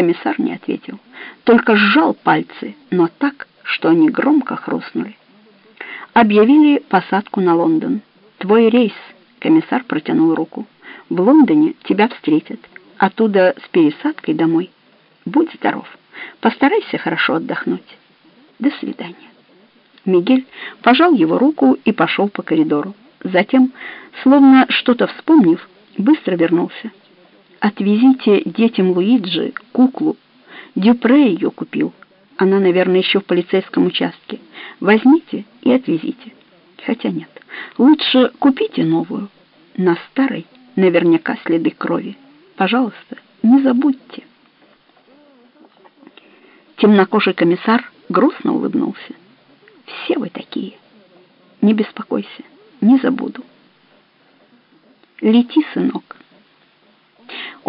Комиссар не ответил, только сжал пальцы, но так, что они громко хрустнули. Объявили посадку на Лондон. «Твой рейс», — комиссар протянул руку. «В Лондоне тебя встретят, оттуда с пересадкой домой. Будь здоров, постарайся хорошо отдохнуть. До свидания». Мигель пожал его руку и пошел по коридору. Затем, словно что-то вспомнив, быстро вернулся. «Отвезите детям Луиджи куклу. Дюпре ее купил. Она, наверное, еще в полицейском участке. Возьмите и отвезите. Хотя нет, лучше купите новую. На старой наверняка следы крови. Пожалуйста, не забудьте». Темнокожий комиссар грустно улыбнулся. «Все вы такие. Не беспокойся, не забуду». «Лети, сынок».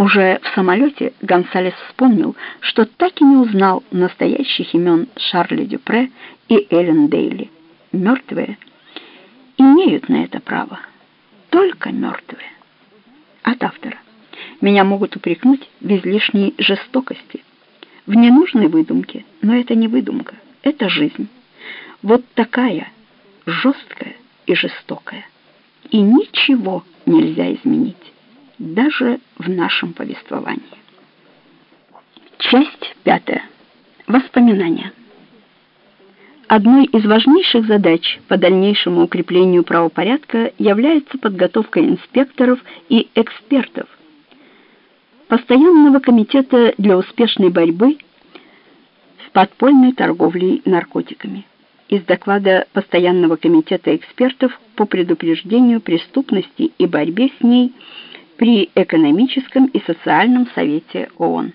Уже в самолете Гонсалес вспомнил, что так и не узнал настоящих имен Шарля Дюпре и Эллен Дейли. Мертвые имеют на это право. Только мертвые. От автора. Меня могут упрекнуть в излишней жестокости, в ненужной выдумке, но это не выдумка, это жизнь. Вот такая, жесткая и жестокая. И ничего нельзя изменить даже в нашем повествовании. Часть пятая. Воспоминания. Одной из важнейших задач по дальнейшему укреплению правопорядка является подготовка инспекторов и экспертов Постоянного комитета для успешной борьбы с подпольной торговлей наркотиками. Из доклада Постоянного комитета экспертов по предупреждению преступности и борьбе с ней – при экономическом и социальном совете ООН.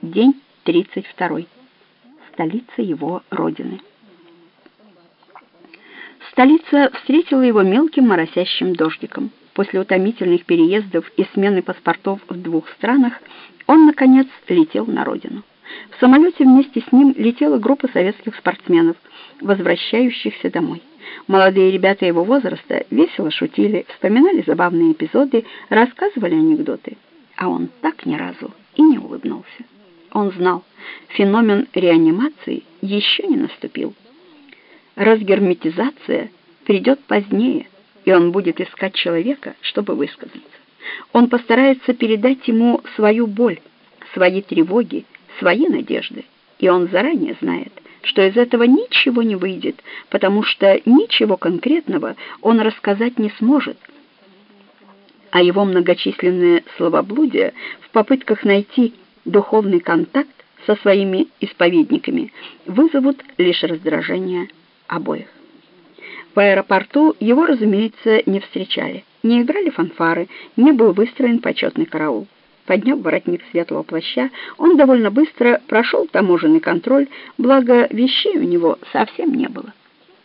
День 32. Столица его родины. Столица встретила его мелким моросящим дождиком. После утомительных переездов и смены паспортов в двух странах он, наконец, летел на родину. В самолете вместе с ним летела группа советских спортсменов, возвращающихся домой. Молодые ребята его возраста весело шутили, вспоминали забавные эпизоды, рассказывали анекдоты. А он так ни разу и не улыбнулся. Он знал, феномен реанимации еще не наступил. Разгерметизация придет позднее, и он будет искать человека, чтобы высказаться. Он постарается передать ему свою боль, свои тревоги, свои надежды, и он заранее знает, что из этого ничего не выйдет, потому что ничего конкретного он рассказать не сможет, а его многочисленные словоблудия в попытках найти духовный контакт со своими исповедниками вызовут лишь раздражение обоих. В аэропорту его, разумеется, не встречали, не играли фанфары, не был выстроен почетный караул. Подняв воротник светлого плаща, он довольно быстро прошел таможенный контроль, благо вещей у него совсем не было.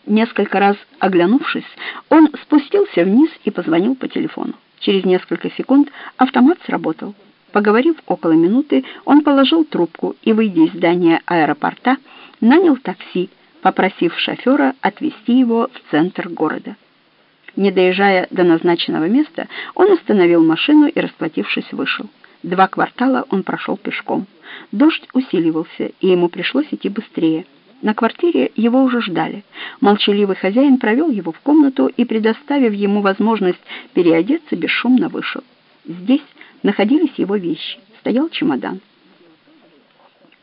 Несколько раз оглянувшись, он спустился вниз и позвонил по телефону. Через несколько секунд автомат сработал. Поговорив около минуты, он положил трубку и, выйдя из здания аэропорта, нанял такси, попросив шофера отвезти его в центр города. Не доезжая до назначенного места, он остановил машину и, расплатившись, вышел. Два квартала он прошел пешком. Дождь усиливался, и ему пришлось идти быстрее. На квартире его уже ждали. Молчаливый хозяин провел его в комнату и, предоставив ему возможность переодеться, бесшумно вышел. Здесь находились его вещи. Стоял чемодан.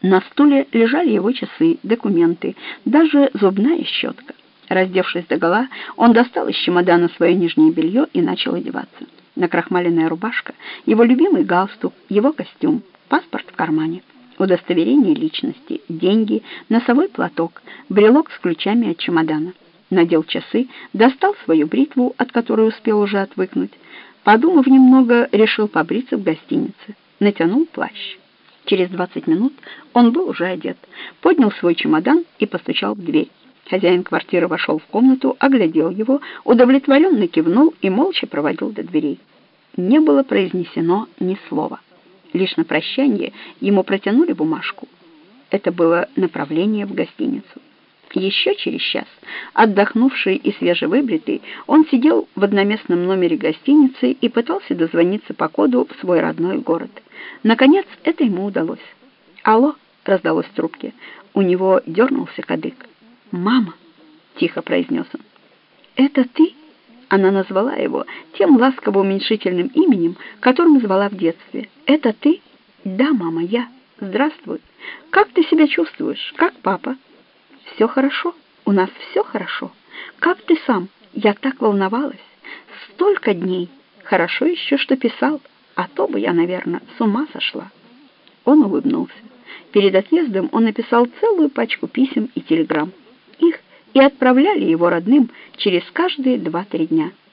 На стуле лежали его часы, документы, даже зубная щетка. Раздевшись догола, он достал из чемодана свое нижнее белье и начал одеваться накрахмаленная рубашка, его любимый галстук, его костюм, паспорт в кармане, удостоверение личности, деньги, носовой платок, брелок с ключами от чемодана. Надел часы, достал свою бритву, от которой успел уже отвыкнуть. Подумав немного, решил побриться в гостинице. Натянул плащ. Через 20 минут он был уже одет, поднял свой чемодан и постучал в дверь. Хозяин квартиры вошел в комнату, оглядел его, удовлетворенно кивнул и молча проводил до дверей не было произнесено ни слова. Лишь на прощание ему протянули бумажку. Это было направление в гостиницу. Еще через час, отдохнувший и свежевыбритый, он сидел в одноместном номере гостиницы и пытался дозвониться по коду в свой родной город. Наконец, это ему удалось. «Алло!» — раздалось в трубке. У него дернулся кадык. «Мама!» — тихо произнес он. «Это ты?» Она назвала его тем ласково-уменьшительным именем, которым звала в детстве. «Это ты?» «Да, мама, я. Здравствуй. Как ты себя чувствуешь? Как папа?» «Все хорошо. У нас все хорошо. Как ты сам? Я так волновалась. Столько дней. Хорошо еще, что писал, а то бы я, наверное, с ума сошла». Он улыбнулся. Перед отъездом он написал целую пачку писем и телеграмм. И отправляли его родным через каждые два-три дня.